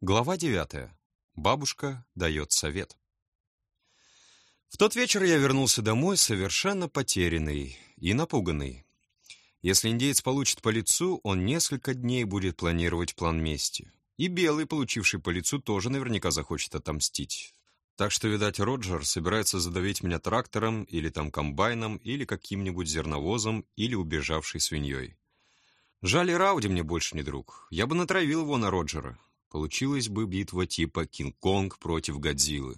Глава девятая. Бабушка дает совет. В тот вечер я вернулся домой совершенно потерянный и напуганный. Если индеец получит по лицу, он несколько дней будет планировать план мести. И белый, получивший по лицу, тоже наверняка захочет отомстить. Так что, видать, Роджер собирается задавить меня трактором или там комбайном, или каким-нибудь зерновозом, или убежавшей свиньей. Жаль, и Рауди мне больше не друг. Я бы натравил его на Роджера. Получилась бы битва типа Кинг-Конг против Годзиллы.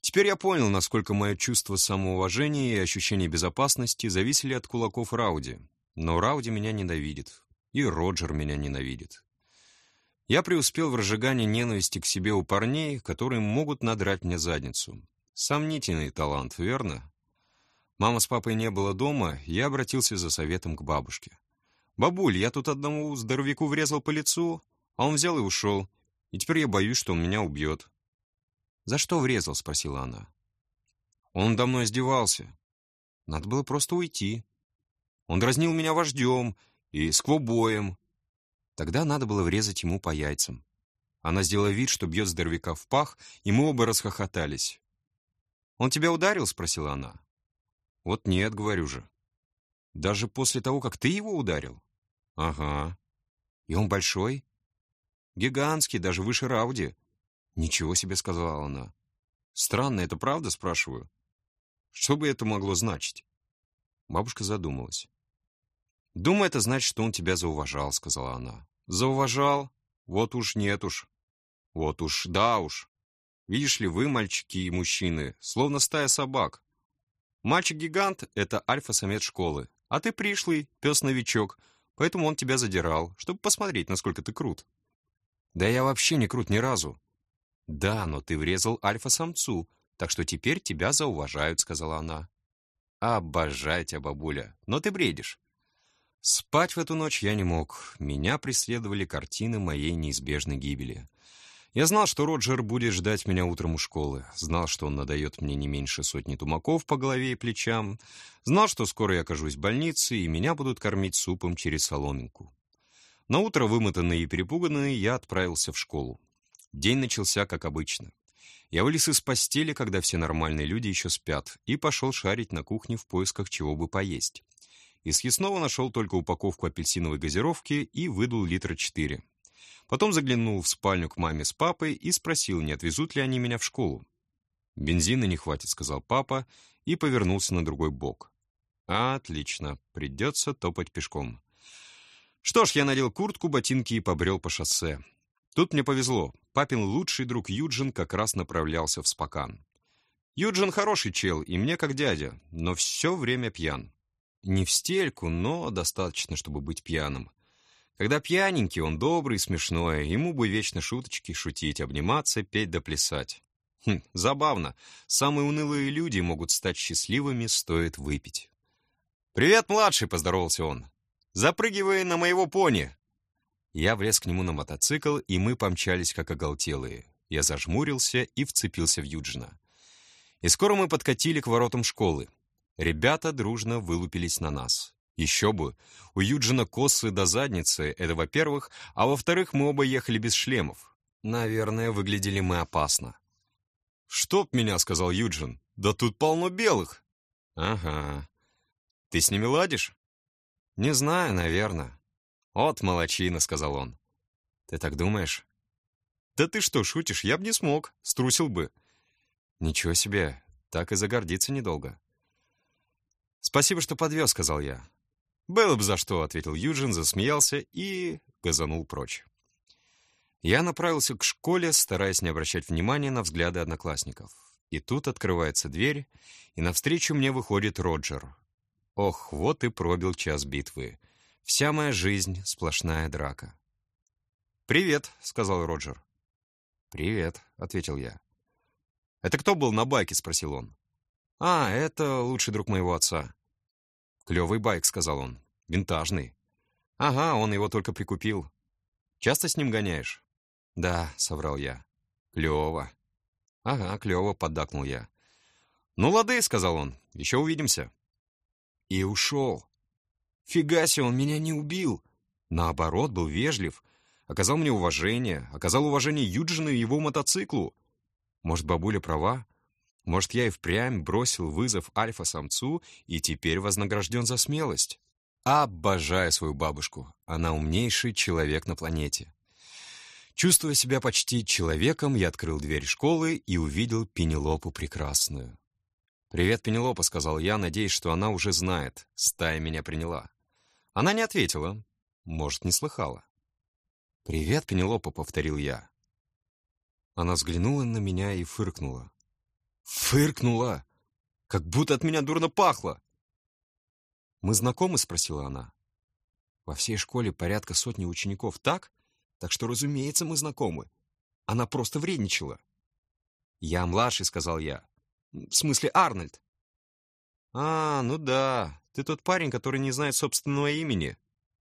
Теперь я понял, насколько мое чувство самоуважения и ощущение безопасности зависели от кулаков Рауди. Но Рауди меня ненавидит. И Роджер меня ненавидит. Я преуспел в разжигании ненависти к себе у парней, которые могут надрать мне задницу. Сомнительный талант, верно? Мама с папой не было дома, я обратился за советом к бабушке. «Бабуль, я тут одному здоровяку врезал по лицу, а он взял и ушел, и теперь я боюсь, что он меня убьет». «За что врезал?» — спросила она. «Он до мной издевался. Надо было просто уйти. Он дразнил меня вождем и сквобоем. Тогда надо было врезать ему по яйцам. Она сделала вид, что бьет здоровяка в пах, и мы оба расхохотались. «Он тебя ударил?» — спросила она. «Вот нет, говорю же. Даже после того, как ты его ударил?» «Ага. И он большой?» «Гигантский, даже выше Рауди. «Ничего себе», — сказала она. «Странно, это правда?» — спрашиваю. «Что бы это могло значить?» Бабушка задумалась. «Думаю, это значит, что он тебя зауважал», — сказала она. «Зауважал? Вот уж нет уж. Вот уж, да уж. Видишь ли, вы, мальчики и мужчины, словно стая собак. Мальчик-гигант — это альфа-самец школы, а ты пришлый, пес-новичок, поэтому он тебя задирал, чтобы посмотреть, насколько ты крут». «Да я вообще не крут ни разу. «Да, но ты врезал альфа-самцу, так что теперь тебя зауважают», — сказала она. «Обожаю тебя, бабуля, но ты бредишь». Спать в эту ночь я не мог. Меня преследовали картины моей неизбежной гибели. Я знал, что Роджер будет ждать меня утром у школы. Знал, что он надает мне не меньше сотни тумаков по голове и плечам. Знал, что скоро я окажусь в больнице, и меня будут кормить супом через соломинку. На утро, вымотанный и перепуганный, я отправился в школу. День начался как обычно. Я вылез из постели, когда все нормальные люди еще спят, и пошел шарить на кухне в поисках чего бы поесть. Из съестного нашел только упаковку апельсиновой газировки и выдул литра четыре. Потом заглянул в спальню к маме с папой и спросил, не отвезут ли они меня в школу. «Бензина не хватит», — сказал папа, и повернулся на другой бок. «Отлично, придется топать пешком». Что ж, я надел куртку, ботинки и побрел по шоссе. Тут мне повезло. Папин лучший друг Юджин как раз направлялся в Спокан. Юджин хороший чел, и мне как дядя, но все время пьян. Не в стельку, но достаточно, чтобы быть пьяным. Когда пьяненький, он добрый, смешной, ему бы вечно шуточки шутить, обниматься, петь да плясать. Хм, забавно. Самые унылые люди могут стать счастливыми, стоит выпить. «Привет, младший!» — поздоровался он. «Запрыгивай на моего пони!» Я влез к нему на мотоцикл, и мы помчались как оголтелые. Я зажмурился и вцепился в Юджина. И скоро мы подкатили к воротам школы. Ребята дружно вылупились на нас. Еще бы, у Юджина косы до задницы, это во-первых, а во-вторых, мы оба ехали без шлемов. Наверное, выглядели мы опасно. «Чтоб меня», — сказал Юджин, — «да тут полно белых». «Ага. Ты с ними ладишь?» «Не знаю, наверное. «От молочина», — сказал он. «Ты так думаешь?» «Да ты что, шутишь? Я б не смог. Струсил бы». «Ничего себе, так и загордиться недолго». «Спасибо, что подвез», — сказал я. «Было бы за что», — ответил Юджин, засмеялся и газанул прочь. Я направился к школе, стараясь не обращать внимания на взгляды одноклассников. И тут открывается дверь, и навстречу мне выходит Роджер. Ох, вот и пробил час битвы. Вся моя жизнь — сплошная драка. «Привет», — сказал Роджер. «Привет», — ответил я. «Это кто был на байке?» — спросил он. «А, это лучший друг моего отца». «Клевый байк», — сказал он. «Винтажный». «Ага, он его только прикупил. Часто с ним гоняешь?» «Да», — соврал я. «Клево». «Ага, клево», — поддакнул я. «Ну, лады», — сказал он. «Еще увидимся». И ушел. Фига себе, он меня не убил. Наоборот, был вежлив. оказал мне уважение, оказал уважение Юджину и его мотоциклу. Может, бабуля права? Может, я и впрямь бросил вызов альфа-самцу и теперь вознагражден за смелость? Обожаю свою бабушку. Она умнейший человек на планете. Чувствуя себя почти человеком, я открыл дверь школы и увидел Пенелопу Прекрасную. «Привет, Пенелопа», — сказал я, надеясь, что она уже знает. Стая меня приняла. Она не ответила. Может, не слыхала. «Привет, Пенелопа», — повторил я. Она взглянула на меня и фыркнула. Фыркнула, как будто от меня дурно пахло. «Мы знакомы?» — спросила она. «Во всей школе порядка сотни учеников, так? Так что, разумеется, мы знакомы. Она просто вредничала». «Я младший», — сказал я. «В смысле Арнольд». «А, ну да, ты тот парень, который не знает собственного имени».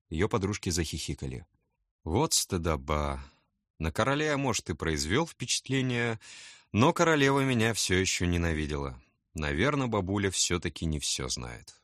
Ее подружки захихикали. «Вот стыдоба. На короля, может, и произвел впечатление, но королева меня все еще ненавидела. Наверное, бабуля все-таки не все знает».